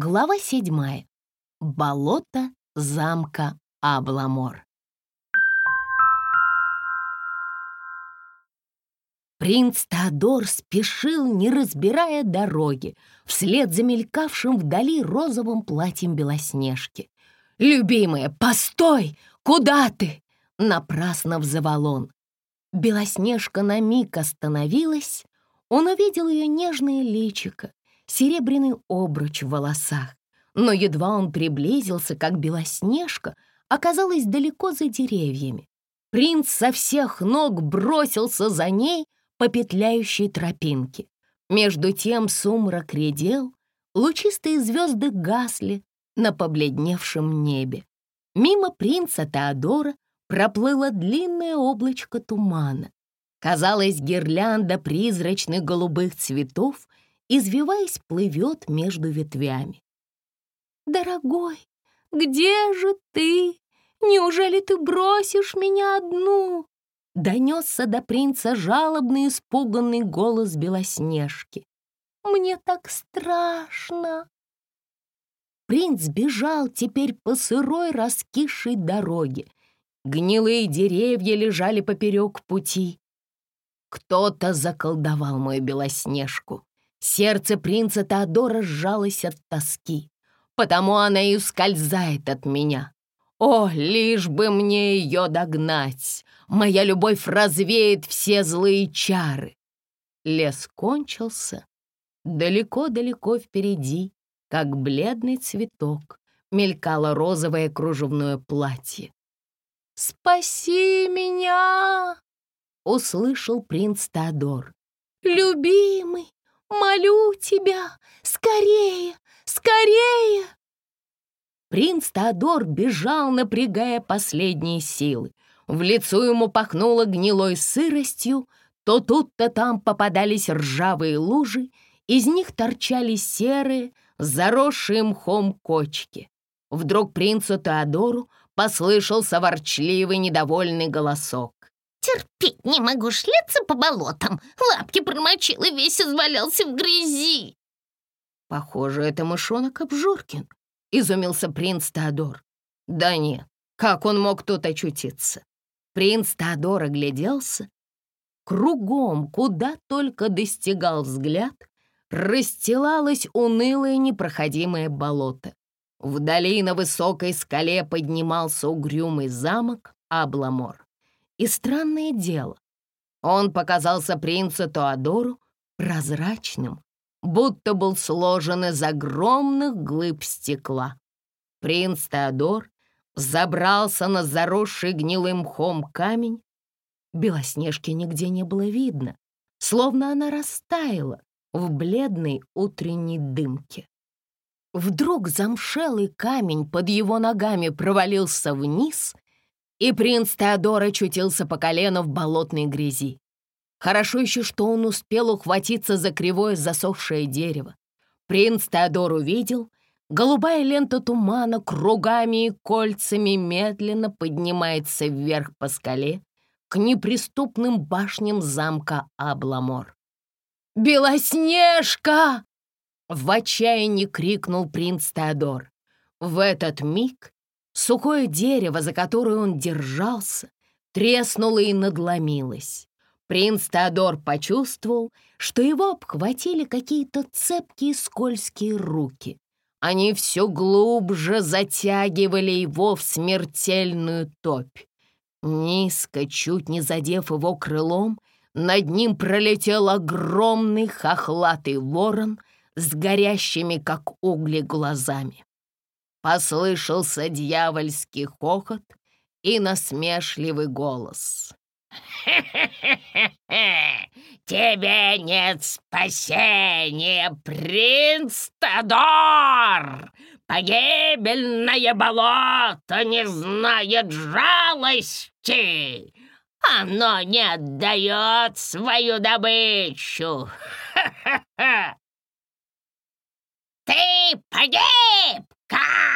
Глава седьмая. Болото замка Абламор. Принц Теодор спешил, не разбирая дороги, вслед за мелькавшим вдали розовым платьем Белоснежки. «Любимая, постой! Куда ты?» — напрасно взывал он. Белоснежка на миг остановилась, он увидел ее нежное личико, серебряный обруч в волосах. Но едва он приблизился, как Белоснежка оказалась далеко за деревьями. Принц со всех ног бросился за ней по петляющей тропинке. Между тем сумрак редел, лучистые звезды гасли на побледневшем небе. Мимо принца Теодора проплыло длинное облачко тумана. Казалось, гирлянда призрачных голубых цветов извиваясь, плывет между ветвями. «Дорогой, где же ты? Неужели ты бросишь меня одну?» Донесся до принца жалобный испуганный голос Белоснежки. «Мне так страшно!» Принц бежал теперь по сырой раскисшей дороге. Гнилые деревья лежали поперек пути. Кто-то заколдовал мою Белоснежку. Сердце принца Теодора сжалось от тоски, потому она и ускользает от меня. О, лишь бы мне ее догнать! Моя любовь развеет все злые чары. Лес кончился. Далеко-далеко впереди, как бледный цветок, мелькало розовое кружевное платье. «Спаси меня!» — услышал принц Теодор. «Любимый, Молю тебя! Скорее! Скорее!» Принц Теодор бежал, напрягая последние силы. В лицо ему пахнуло гнилой сыростью, то тут, то там попадались ржавые лужи, из них торчали серые, заросшие мхом кочки. Вдруг принцу Теодору послышался ворчливый недовольный голосок. Терпеть не могу шляться по болотам. Лапки промочил и весь извалялся в грязи. Похоже, это мышонок Обжоркин, изумился принц Теодор. Да нет, как он мог тут очутиться? Принц Теодор огляделся. Кругом, куда только достигал взгляд, расстилалось унылое непроходимое болото. Вдали на высокой скале поднимался угрюмый замок Абламор. И странное дело, он показался принцу Туадору прозрачным, будто был сложен из огромных глыб стекла. Принц Теодор забрался на заросший гнилым мхом камень. Белоснежки нигде не было видно, словно она растаяла в бледной утренней дымке. Вдруг замшелый камень под его ногами провалился вниз — и принц Теодор очутился по колено в болотной грязи. Хорошо еще, что он успел ухватиться за кривое засохшее дерево. Принц Теодор увидел, голубая лента тумана кругами и кольцами медленно поднимается вверх по скале к неприступным башням замка Абламор. «Белоснежка!» — в отчаянии крикнул принц Теодор. В этот миг Сухое дерево, за которое он держался, треснуло и надломилось. Принц Теодор почувствовал, что его обхватили какие-то цепкие скользкие руки. Они все глубже затягивали его в смертельную топь. Низко, чуть не задев его крылом, над ним пролетел огромный хохлатый ворон с горящими, как угли, глазами. Послышался дьявольский хохот и насмешливый голос. «Хе-хе-хе! Тебе нет спасения, принц Тодор! Погибельное болото не знает жалости! Оно не отдает свою добычу! Ха-ха-ха! Ты погиб! Кар!